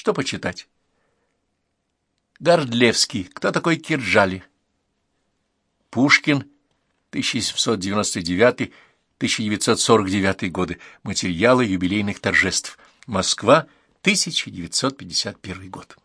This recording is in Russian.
Что почитать? Гордлевский. Кто такой Киржали? Пушкин. 1799-1949 годы. Материалы юбилейных торжеств. Москва. 1951 год.